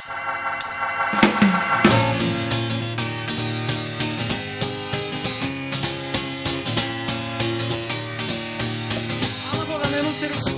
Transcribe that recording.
I'm gonna